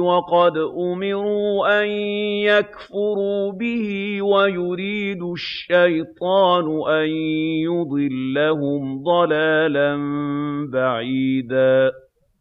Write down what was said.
وَقَدْ أُمِرُوا أَن يَكْفُرُوا بِهِ وَيُرِيدُ الشَّيْطَانُ أَن يُضِلَّهُمْ ضَلَالًا بَعِيدًا